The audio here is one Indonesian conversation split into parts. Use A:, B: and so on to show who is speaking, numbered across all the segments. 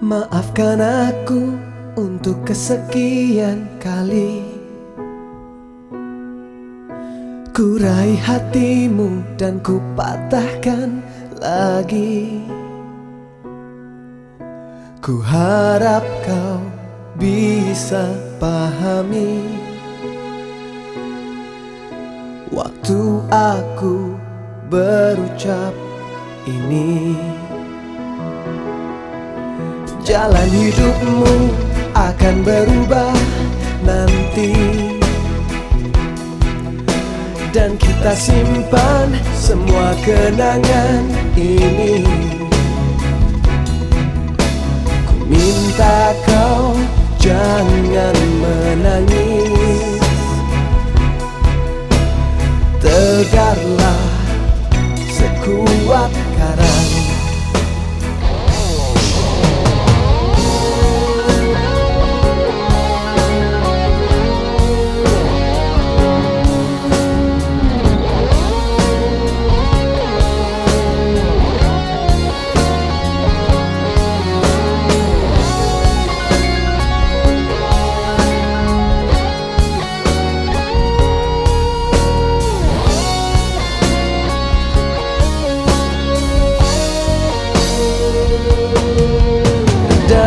A: Maafkan aku untuk kesekian kali. Ku raih hatimu dan ku patahkan lagi. Ku harap kau bisa pahami. Waktu aku berucap ini Jalan hidupmu akan berubah nanti. Dan kita simpan semua kenangan ini. Ku minta kau jangan menangis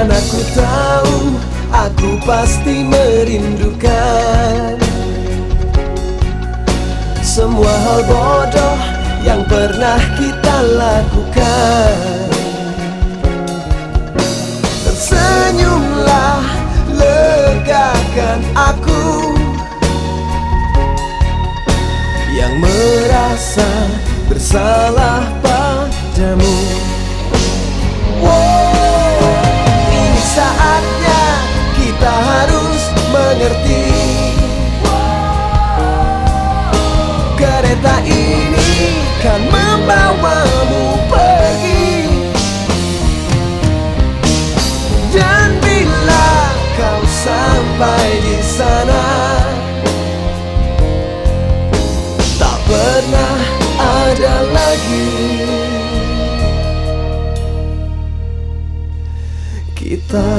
A: Dan aku tahu aku pasti merindukan Semua hal bodoh yang pernah kita lakukan. Tersenyumlah legakan aku Yang merasa bersalah padamu sampai di sana. Tak pernah ada lagi. Kita